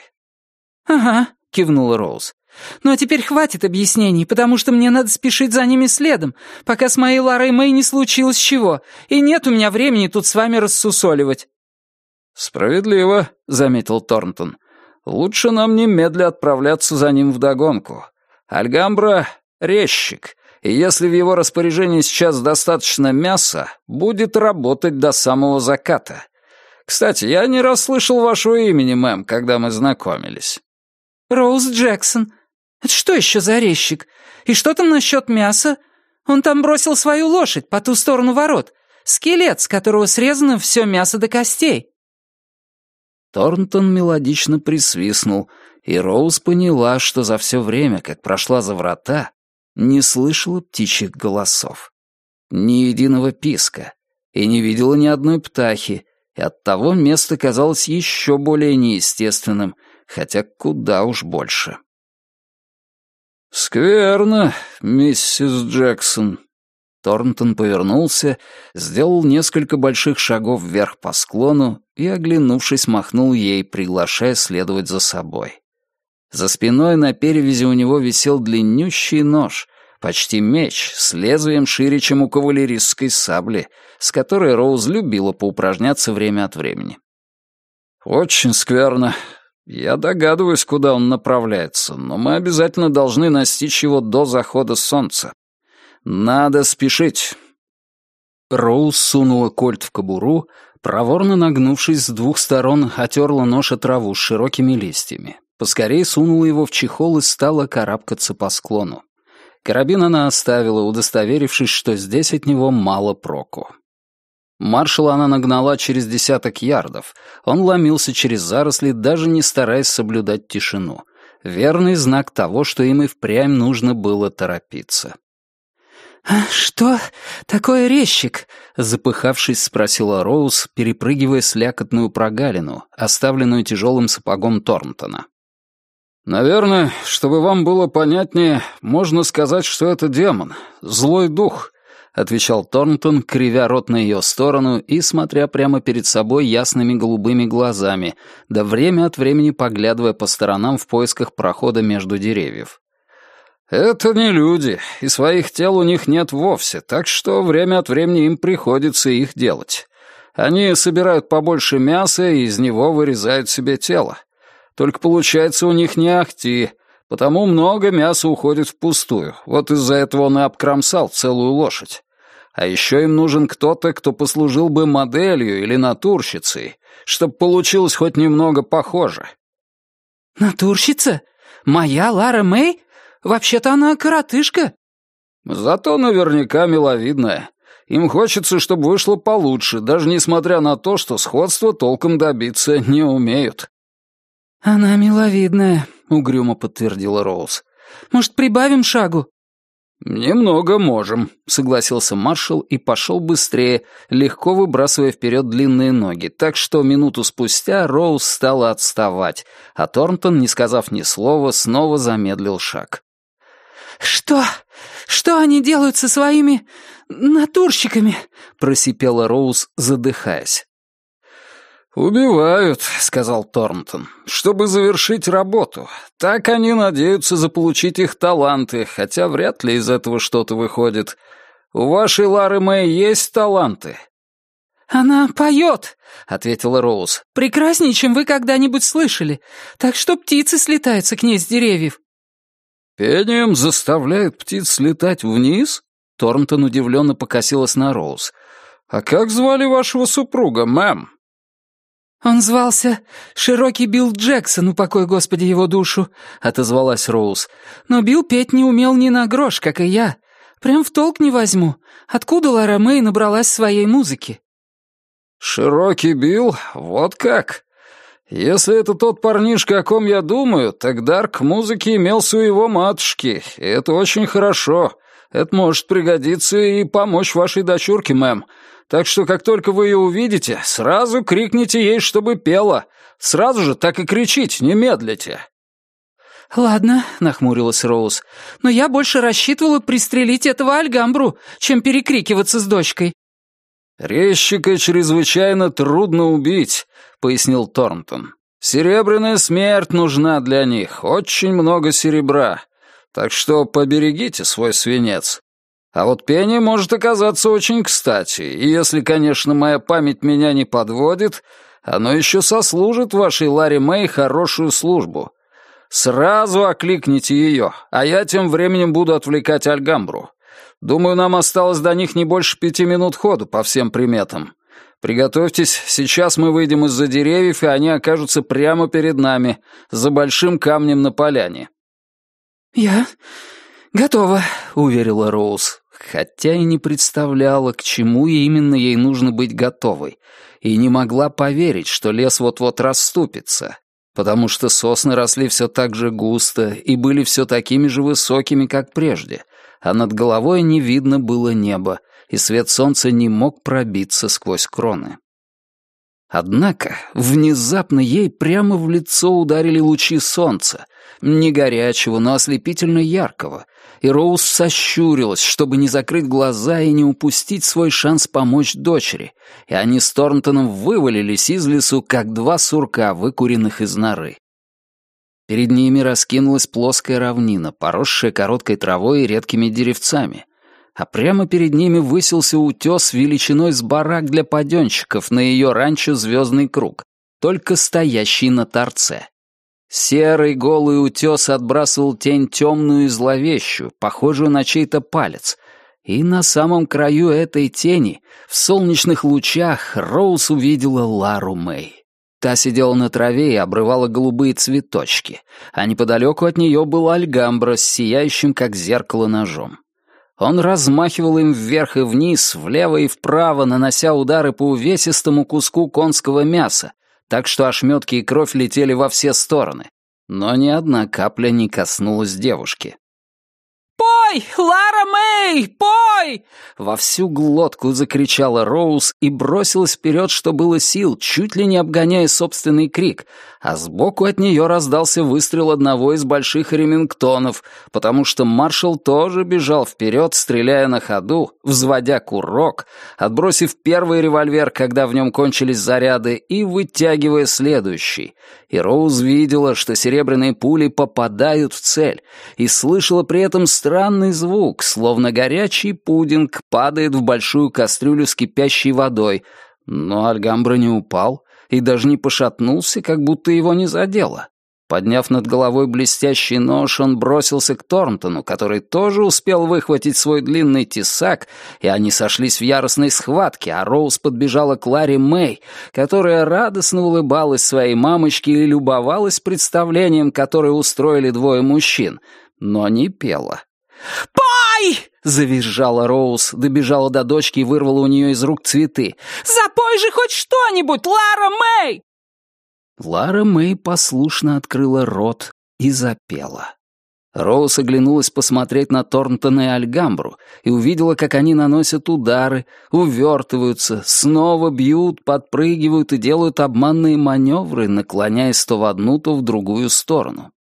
«Ага», — кивнула Роуз. Ну а теперь хватит объяснений, потому что мне надо спешить за ними следом, пока с моей Ларой Мэй не случилось чего, и нет у меня времени тут с вами рассусоливать». «Справедливо», — заметил Торнтон. «Лучше нам немедля отправляться за ним вдогонку. Альгамбра — резчик, и если в его распоряжении сейчас достаточно мяса, будет работать до самого заката. Кстати, я не расслышал вашего имени, мэм, когда мы знакомились». «Роуз Джексон», это что еще за резчик? И что там насчет мяса? Он там бросил свою лошадь по ту сторону ворот. Скелет, с которого срезано все мясо до костей». Торнтон мелодично присвистнул, и Роуз поняла, что за все время, как прошла за врата, не слышала птичьих голосов. Ни единого писка, и не видела ни одной птахи, и оттого место казалось еще более неестественным, хотя куда уж больше. «Скверно, миссис Джексон». Торнтон повернулся, сделал несколько больших шагов вверх по склону и, оглянувшись, махнул ей, приглашая следовать за собой. За спиной на перевязи у него висел длиннющий нож, почти меч, с лезвием шире, чем у кавалеристской сабли, с которой Роуз любила поупражняться время от времени. «Очень скверно. «Я догадываюсь, куда он направляется, но мы обязательно должны настичь его до захода солнца. Надо спешить». Роуз сунула кольт в кобуру, проворно нагнувшись с двух сторон, отерла нож о траву с широкими листьями. Поскорее сунула его в чехол и стала карабкаться по склону. Карабин она оставила, удостоверившись, что здесь от него мало проку. Маршала она нагнала через десяток ярдов. Он ломился через заросли, даже не стараясь соблюдать тишину. Верный знак того, что им и впрямь нужно было торопиться. «А что такое резчик?» — запыхавшись, спросила Роуз, перепрыгивая слякотную прогалину, оставленную тяжелым сапогом Торнтона. «Наверное, чтобы вам было понятнее, можно сказать, что это демон, злой дух, отвечал Торнтон, кривя рот на ее сторону и смотря прямо перед собой ясными голубыми глазами, да время от времени поглядывая по сторонам в поисках прохода между деревьев. «Это не люди, и своих тел у них нет вовсе, так что время от времени им приходится их делать. Они собирают побольше мяса и из него вырезают себе тело. Только получается у них не ахти, потому много мяса уходит впустую. Вот из-за этого он и обкромсал целую лошадь. А еще им нужен кто-то, кто послужил бы моделью или натурщицей, чтобы получилось хоть немного похоже. «Натурщица? Моя Лара Мэй? Вообще-то она коротышка». «Зато наверняка миловидная. Им хочется, чтобы вышло получше, даже несмотря на то, что сходства толком добиться не умеют». «Она миловидная», — угрюмо подтвердила Роуз. «Может, прибавим шагу?» «Немного можем», — согласился маршал и пошел быстрее, легко выбрасывая вперед длинные ноги, так что минуту спустя Роуз стала отставать, а Торнтон, не сказав ни слова, снова замедлил шаг. «Что? Что они делают со своими натурщиками?» — просипела Роуз, задыхаясь. «Убивают», — сказал Торнтон, — «чтобы завершить работу. Так они надеются заполучить их таланты, хотя вряд ли из этого что-то выходит. У вашей Лары Мэй есть таланты?» «Она поет», — ответила Роуз. «Прекраснее, чем вы когда-нибудь слышали. Так что птицы слетаются к ней с деревьев». «Пением заставляют птиц слетать вниз?» Торнтон удивленно покосилась на Роуз. «А как звали вашего супруга, мэм?» «Он звался Широкий Билл Джексон, упокой Господи его душу», — отозвалась Роуз. «Но Билл петь не умел ни на грош, как и я. Прям в толк не возьму. Откуда Лара Мэй набралась своей музыки?» «Широкий Билл? Вот как? Если это тот парнишка, о ком я думаю, так дар к музыке имелся у его матушки, и это очень хорошо. Это может пригодиться и помочь вашей дочурке, мэм. Так что, как только вы ее увидите, сразу крикните ей, чтобы пела. Сразу же так и кричите, не медлите». «Ладно», — нахмурилась Роуз, «но я больше рассчитывала пристрелить этого Альгамбру, чем перекрикиваться с дочкой». «Резчика чрезвычайно трудно убить», — пояснил Торнтон. «Серебряная смерть нужна для них, очень много серебра. Так что поберегите свой свинец. А вот пение может оказаться очень кстати, и если, конечно, моя память меня не подводит, оно еще сослужит вашей Ларри Мэй хорошую службу. Сразу окликните ее, а я тем временем буду отвлекать Альгамбру. Думаю, нам осталось до них не больше пяти минут ходу по всем приметам. Приготовьтесь, сейчас мы выйдем из-за деревьев, и они окажутся прямо перед нами, за большим камнем на поляне». «Я готова», — уверила Роуз хотя и не представляла, к чему именно ей нужно быть готовой, и не могла поверить, что лес вот-вот расступится, потому что сосны росли все так же густо и были все такими же высокими, как прежде, а над головой не видно было неба, и свет солнца не мог пробиться сквозь кроны. Однако внезапно ей прямо в лицо ударили лучи солнца, не горячего, но ослепительно яркого, и Роуз сощурилась, чтобы не закрыть глаза и не упустить свой шанс помочь дочери, и они с Торнтоном вывалились из лесу, как два сурка, выкуренных из норы. Перед ними раскинулась плоская равнина, поросшая короткой травой и редкими деревцами, а прямо перед ними высился утес величиной с барак для паденщиков на ее ранчо «Звездный круг», только стоящий на торце. Серый голый утес отбрасывал тень темную и зловещую, похожую на чей-то палец. И на самом краю этой тени, в солнечных лучах, Роуз увидела Лару Мэй. Та сидела на траве и обрывала голубые цветочки, а неподалеку от нее был Альгамбра с сияющим, как зеркало, ножом. Он размахивал им вверх и вниз, влево и вправо, нанося удары по увесистому куску конского мяса, так что ошметки и кровь летели во все стороны. Но ни одна капля не коснулась девушки. «Пой, Лара Мэй, пой!» Во всю глотку закричала Роуз и бросилась вперед, что было сил, чуть ли не обгоняя собственный крик, а сбоку от нее раздался выстрел одного из больших ремингтонов, потому что маршал тоже бежал вперед, стреляя на ходу, взводя курок, отбросив первый револьвер, когда в нем кончились заряды, и вытягивая следующий. И Роуз видела, что серебряные пули попадают в цель, и слышала при этом странный звук, словно горячий пудинг падает в большую кастрюлю с кипящей водой, но Альгамбра не упал и даже не пошатнулся, как будто его не задело. Подняв над головой блестящий нож, он бросился к Торнтону, который тоже успел выхватить свой длинный тесак, и они сошлись в яростной схватке, а Роуз подбежала к Ларе Мэй, которая радостно улыбалась своей мамочке и любовалась представлением, которое устроили двое мужчин, но не пела. «Пой!» — завизжала Роуз, добежала до дочки и вырвала у нее из рук цветы. «Запой же хоть что-нибудь, Лара Мэй!» Лара Мэй послушно открыла рот и запела. Роуз оглянулась посмотреть на Торнтона и Альгамбру и увидела, как они наносят удары, увертываются, снова бьют, подпрыгивают и делают обманные маневры, наклоняясь то в одну, то в другую сторону.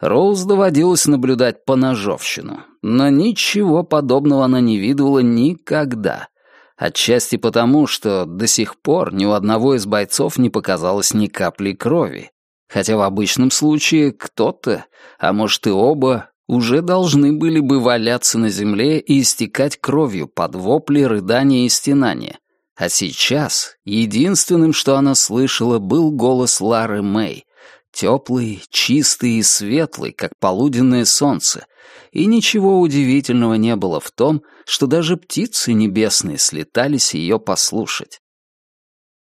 Роуз доводилось наблюдать поножовщину, но ничего подобного она не видывала никогда. Отчасти потому, что до сих пор ни у одного из бойцов не показалось ни капли крови. Хотя в обычном случае кто-то, а может и оба, уже должны были бы валяться на земле и истекать кровью под вопли, рыдания и стенания. А сейчас единственным, что она слышала, был голос Лары Мэй, Теплый, чистый и светлый, как полуденное солнце, и ничего удивительного не было в том, что даже птицы небесные слетались ее послушать.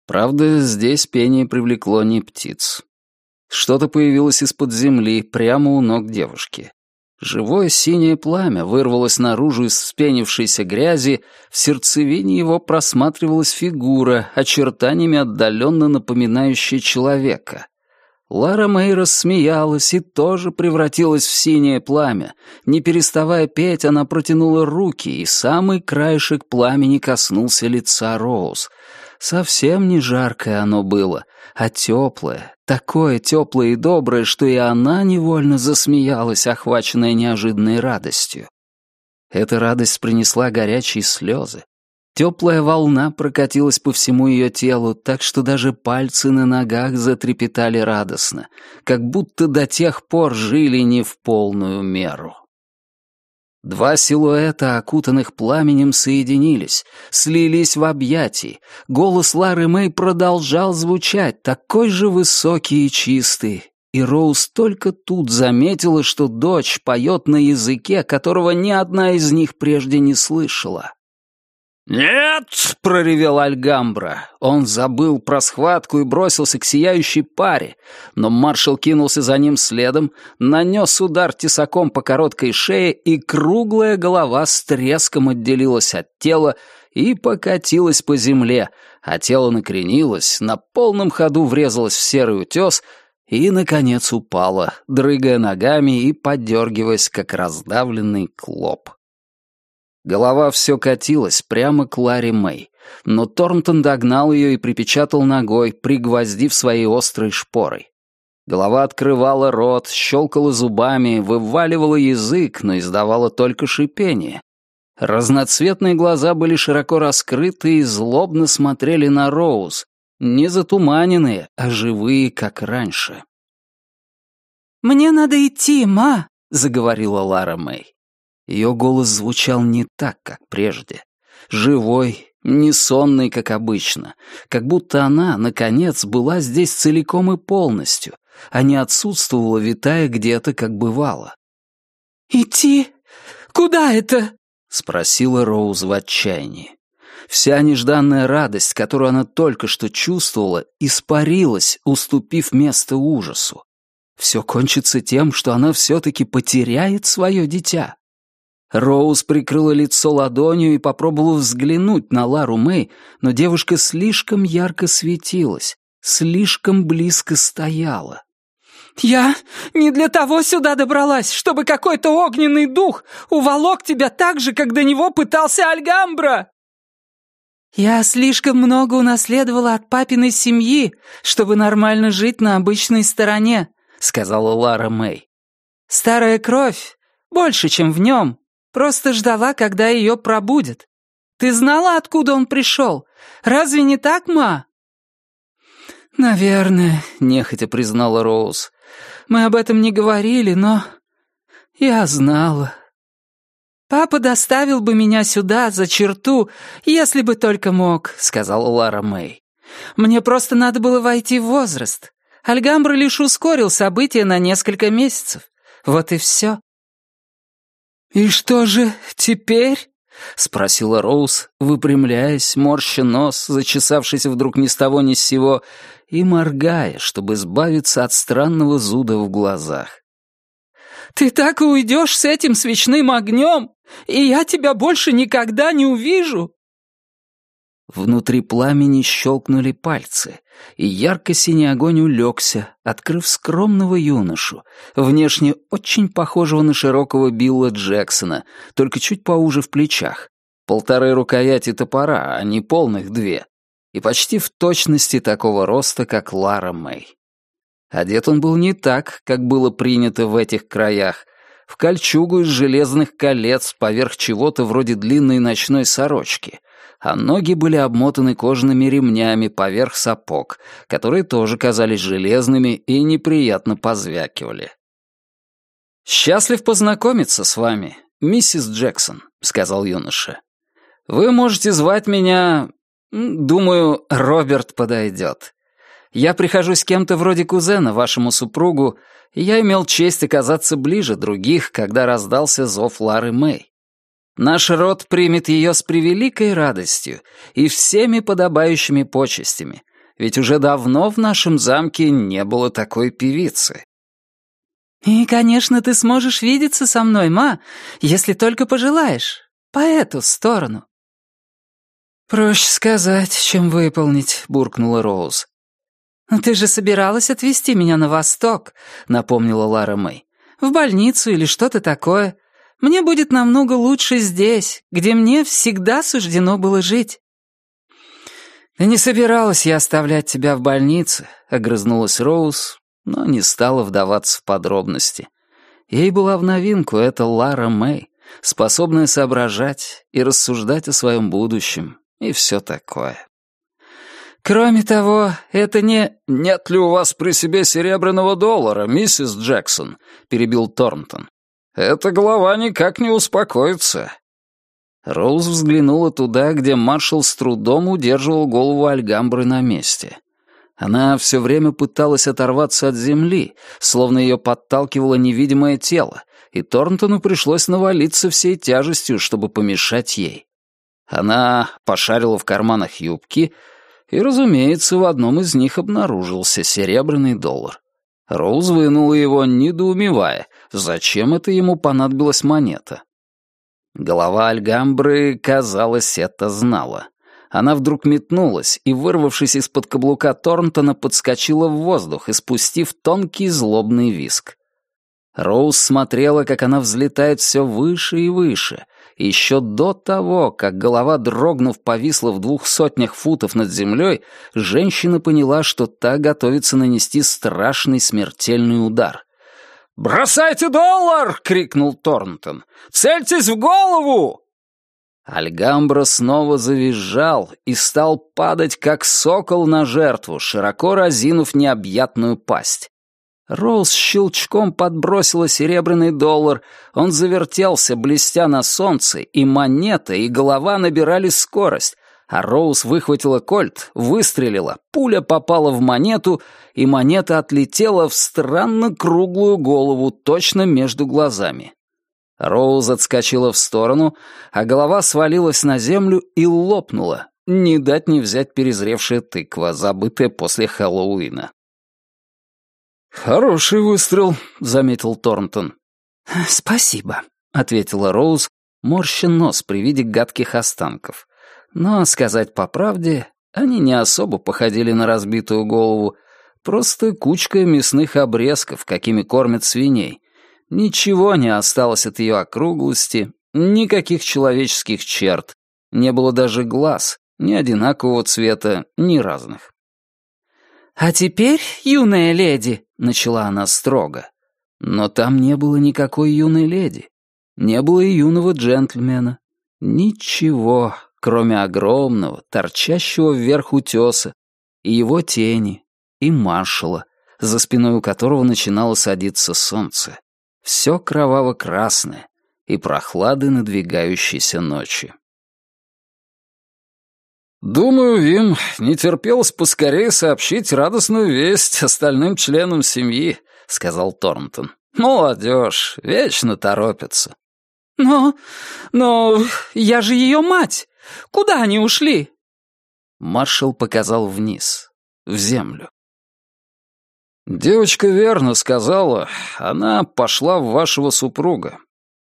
Правда, здесь пение привлекло не птиц. Что-то появилось из-под земли, прямо у ног девушки. Живое синее пламя вырвалось наружу из вспенившейся грязи, в сердцевине его просматривалась фигура, очертаниями отдаленно напоминающая человека. Лара Мэй рассмеялась и тоже превратилась в синее пламя. Не переставая петь, она протянула руки, и самый краешек пламени коснулся лица Роуз. Совсем не жаркое оно было, а теплое, такое теплое и доброе, что и она невольно засмеялась, охваченная неожиданной радостью. Эта радость принесла горячие слезы. Теплая волна прокатилась по всему ее телу, так что даже пальцы на ногах затрепетали радостно, как будто до тех пор жили не в полную меру. Два силуэта, окутанных пламенем, соединились, слились в объятии. Голос Лары Мэй продолжал звучать, такой же высокий и чистый. И Роуз только тут заметила, что дочь поет на языке, которого ни одна из них прежде не слышала. «Нет!» — проревел Альгамбра. Он забыл про схватку и бросился к сияющей паре, но маршал кинулся за ним следом, нанес удар тесаком по короткой шее, и круглая голова с треском отделилась от тела и покатилась по земле, а тело накренилось, на полном ходу врезалось в серый утес и, наконец, упало, дрыгая ногами и подергиваясь, как раздавленный клоп. Голова все катилась прямо к Ларе Мэй, но Торнтон догнал ее и припечатал ногой, пригвоздив своей острой шпорой. Голова открывала рот, щелкала зубами, вываливала язык, но издавала только шипение. Разноцветные глаза были широко раскрыты и злобно смотрели на Роуз, не затуманенные, а живые, как раньше. «Мне надо идти, ма», — заговорила Лара Мэй. Ее голос звучал не так, как прежде. Живой, не сонный, как обычно. Как будто она, наконец, была здесь целиком и полностью, а не отсутствовала, витая где-то, как бывало. «Идти? Куда это?» — спросила Роуз в отчаянии. Вся нежданная радость, которую она только что чувствовала, испарилась, уступив место ужасу. Все кончится тем, что она все-таки потеряет свое дитя. Роуз прикрыла лицо ладонью и попробовала взглянуть на Лару Мэй, но девушка слишком ярко светилась, слишком близко стояла. «Я не для того сюда добралась, чтобы какой-то огненный дух уволок тебя так же, как до него пытался Альгамбра!» «Я слишком много унаследовала от папиной семьи, чтобы нормально жить на обычной стороне», — сказала Лара Мэй. «Старая кровь больше, чем в нем, Просто ждала, когда ее пробудет. Ты знала, откуда он пришел? Разве не так, ма?» «Наверное», — нехотя признала Роуз. «Мы об этом не говорили, но я знала. Папа доставил бы меня сюда, за черту, если бы только мог», — сказала Лара Мэй. «Мне просто надо было войти в возраст. Альгамбра лишь ускорил события на несколько месяцев. Вот и все. «И что же теперь?» — спросила Роуз, выпрямляясь, морща нос, зачесавшись вдруг ни с того ни с сего, и моргая, чтобы избавиться от странного зуда в глазах. «Ты так и уйдешь с этим свечным огнем, и я тебя больше никогда не увижу!» Внутри пламени щелкнули пальцы, и ярко-синий огонь улегся, открыв скромного юношу, внешне очень похожего на широкого Билла Джексона, только чуть поуже в плечах. Полторы рукояти топора, а не полных две. И почти в точности такого роста, как Лара Мэй. Одет он был не так, как было принято в этих краях, в кольчугу из железных колец поверх чего-то вроде длинной ночной сорочки, а ноги были обмотаны кожаными ремнями поверх сапог, которые тоже казались железными и неприятно позвякивали. «Счастлив познакомиться с вами, миссис Джексон», — сказал юноша. «Вы можете звать меня... Думаю, Роберт подойдет. Я прихожу с кем-то вроде кузена вашему супругу, и я имел честь оказаться ближе других, когда раздался зов Лары Мэй. Наш род примет ее с превеликой радостью и всеми подобающими почестями, ведь уже давно в нашем замке не было такой певицы. «И, конечно, ты сможешь видеться со мной, ма, если только пожелаешь, по эту сторону». «Проще сказать, чем выполнить», — буркнула Роуз. «Ты же собиралась отвезти меня на восток», — напомнила Лара Мэй. «В больницу или что-то такое. Мне будет намного лучше здесь, где мне всегда суждено было жить». «Да не собиралась я оставлять тебя в больнице», — огрызнулась Роуз, но не стала вдаваться в подробности. Ей была в новинку эта Лара Мэй, способная соображать и рассуждать о своем будущем и все такое. Кроме того, это не... «Нет ли у вас при себе серебряного доллара, миссис Джексон?» — перебил Торнтон. «Эта голова никак не успокоится». Роуз взглянула туда, где маршал с трудом удерживал голову Альгамбры на месте. Она все время пыталась оторваться от земли, словно ее подталкивало невидимое тело, и Торнтону пришлось навалиться всей тяжестью, чтобы помешать ей. Она пошарила в карманах юбки — и, разумеется, в одном из них обнаружился серебряный доллар. Роуз вынула его, недоумевая, зачем это ему понадобилась монета. Голова Альгамбры, казалось, это знала. Она вдруг метнулась и, вырвавшись из-под каблука Торнтона, подскочила в воздух, испустив тонкий злобный виск. Роуз смотрела, как она взлетает все выше и выше, еще до того, как голова, дрогнув, повисла в двух сотнях футов над землей, женщина поняла, что та готовится нанести страшный смертельный удар. «Бросайте доллар!» — крикнул Торнтон. «Цельтесь в голову!» Альгамбра снова завизжал и стал падать, как сокол на жертву, широко разинув необъятную пасть. Роуз щелчком подбросила серебряный доллар, он завертелся, блестя на солнце, и монета, и голова набирали скорость, а Роуз выхватила кольт, выстрелила, пуля попала в монету, и монета отлетела в странно круглую голову точно между глазами. Роуз отскочила в сторону, а голова свалилась на землю и лопнула, не дать не взять перезревшая тыква, забытая после Хэллоуина. «Хороший выстрел», — заметил Торнтон. «Спасибо», — ответила Роуз, морща нос при виде гадких останков. Но, сказать по правде, они не особо походили на разбитую голову, просто кучка мясных обрезков, какими кормят свиней. Ничего не осталось от ее округлости, никаких человеческих черт, не было даже глаз, ни одинакового цвета, ни разных. «А теперь, юная леди», — начала она строго. Но там не было никакой юной леди. Не было и юного джентльмена. Ничего, кроме огромного, торчащего вверх утеса, и его тени, и маршала, за спиной у которого начинало садиться солнце. Все кроваво-красное и прохлады надвигающейся ночи. «Думаю, Вим не терпелось поскорее сообщить радостную весть остальным членам семьи», — сказал Торнтон. «Молодежь, вечно торопятся». «Но... но... я же ее мать! Куда они ушли?» Маршал показал вниз, в землю. «Девочка верно сказала, она пошла в вашего супруга.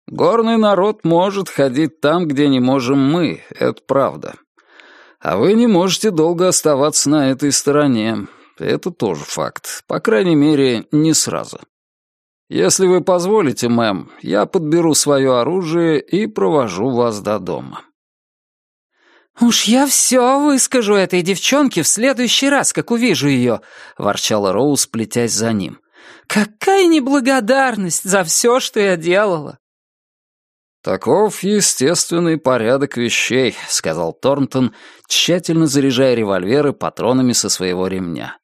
Горный народ может ходить там, где не можем мы, это правда. А вы не можете долго оставаться на этой стороне. Это тоже факт. По крайней мере, не сразу. Если вы позволите, мэм, я подберу свое оружие и провожу вас до дома». «Уж я все выскажу этой девчонке в следующий раз, как увижу ее», — ворчала Роуз, плетясь за ним. «Какая неблагодарность за все, что я делала!» «Таков естественный порядок вещей», — сказал Торнтон, тщательно заряжая револьверы патронами со своего ремня.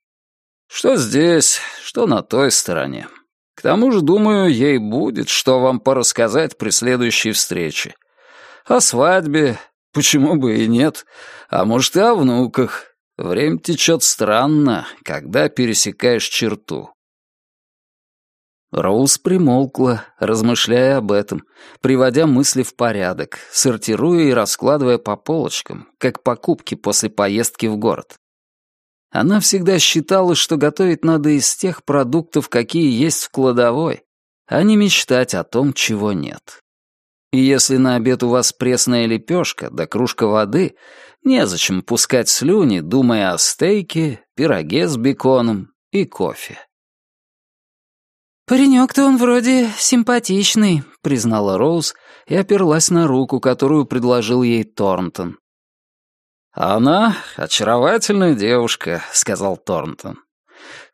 «Что здесь, что на той стороне. К тому же, думаю, ей будет, что вам порассказать при следующей встрече. О свадьбе, почему бы и нет, а может и о внуках. Время течет странно, когда пересекаешь черту. Роуз примолкла, размышляя об этом, приводя мысли в порядок, сортируя и раскладывая по полочкам, как покупки после поездки в город. Она всегда считала, что готовить надо из тех продуктов, какие есть в кладовой, а не мечтать о том, чего нет. И если на обед у вас пресная лепешка да кружка воды, незачем пускать слюни, думая о стейке, пироге с беконом и кофе. «Паренек-то он вроде симпатичный», — признала Роуз и оперлась на руку, которую предложил ей Торнтон. «Она очаровательная девушка», — сказал Торнтон.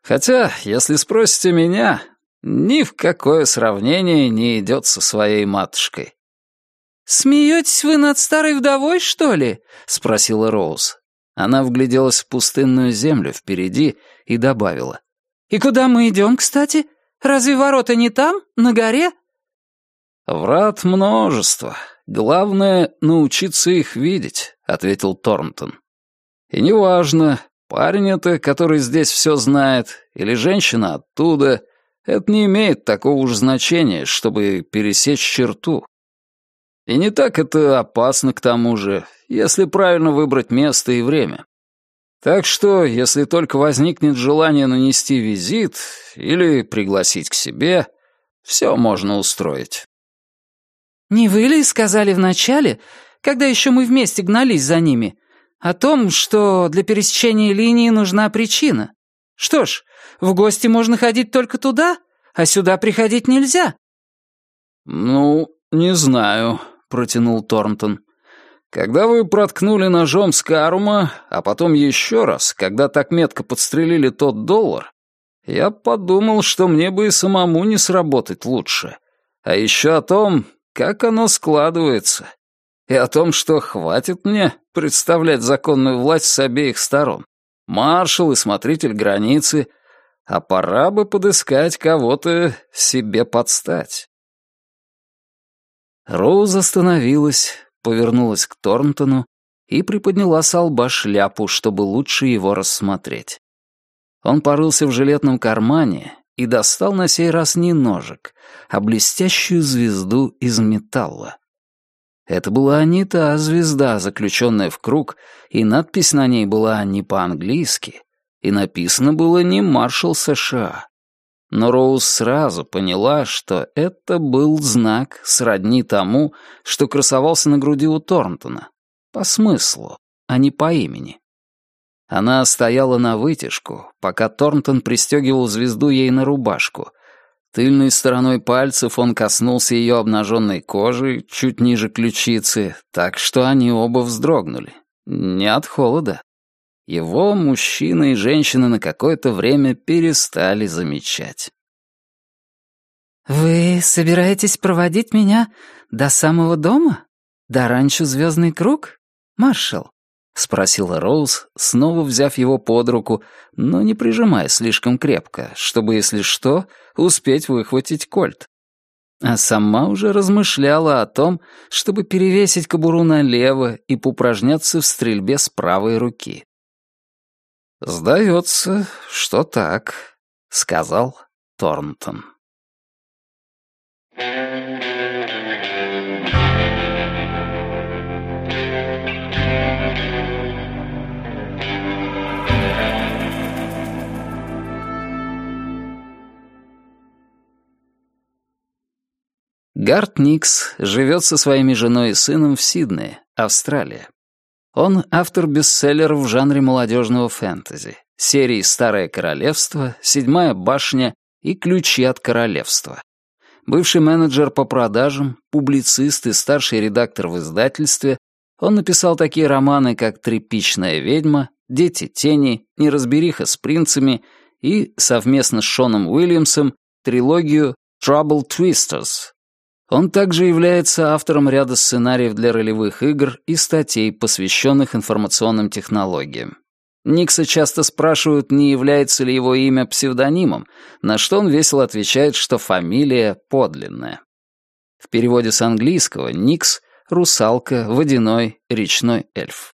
«Хотя, если спросите меня, ни в какое сравнение не идет со своей матушкой». «Смеетесь вы над старой вдовой, что ли?» — спросила Роуз. Она вгляделась в пустынную землю впереди и добавила. «И куда мы идем, кстати? Разве ворота не там, на горе?» «Врат множество. Главное — научиться их видеть», — ответил Торнтон. «И неважно, парень это, который здесь все знает, или женщина оттуда, это не имеет такого уж значения, чтобы пересечь черту. И не так это опасно к тому же, если правильно выбрать место и время. Так что, если только возникнет желание нанести визит или пригласить к себе, все можно устроить. «Не вы ли сказали вначале, когда еще мы вместе гнались за ними, о том, что для пересечения линии нужна причина? Что ж, в гости можно ходить только туда, а сюда приходить нельзя». «Ну, не знаю», — протянул Торнтон. Когда вы проткнули ножом Скарума, а потом еще раз, когда так метко подстрелили тот доллар, я подумал, что мне бы и самому не сработать лучше. А еще о том, как оно складывается. И о том, что хватит мне представлять законную власть с обеих сторон. Маршал и смотритель границы. А пора бы подыскать кого-то себе подстать. Роуз остановилась, повернулась к Торнтону и приподняла с лба шляпу, чтобы лучше его рассмотреть. Он порылся в жилетном кармане и достал на сей раз не ножик, а блестящую звезду из металла. Это была не та звезда, заключенная в круг, и надпись на ней была не по-английски, и написано было не «Маршал США», но Роуз сразу поняла, что это был знак сродни тому, что красовался на груди у Торнтона. По смыслу, а не по имени. Она стояла на вытяжку, пока Торнтон пристегивал звезду ей на рубашку. Тыльной стороной пальцев он коснулся ее обнаженной кожи, чуть ниже ключицы, так что они оба вздрогнули. Не от холода, его мужчина и женщина на какое-то время перестали замечать. «Вы собираетесь проводить меня до самого дома? До ранчо «Звездный круг», маршал?» — спросила Роуз, снова взяв его под руку, но не прижимая слишком крепко, чтобы, если что, успеть выхватить кольт. А сама уже размышляла о том, чтобы перевесить кобуру налево и поупражняться в стрельбе с правой руки. «Сдается, что так», — сказал Торнтон. Гарт Никс живет со своими женой и сыном в Сиднее, Австралия. Он автор бестселлеров в жанре молодежного фэнтези, серии «Старое королевство», «Седьмая башня» и «Ключи от королевства». Бывший менеджер по продажам, публицист и старший редактор в издательстве, он написал такие романы, как «Тряпичная ведьма», «Дети тени», «Неразбериха с принцами» и, совместно с Шоном Уильямсом, трилогию «Trouble Twisters», он также является автором ряда сценариев для ролевых игр и статей, посвященных информационным технологиям. Никса часто спрашивают, не является ли его имя псевдонимом, на что он весело отвечает, что фамилия подлинная. В переводе с английского «Никс» — русалка, водяной, речной эльф.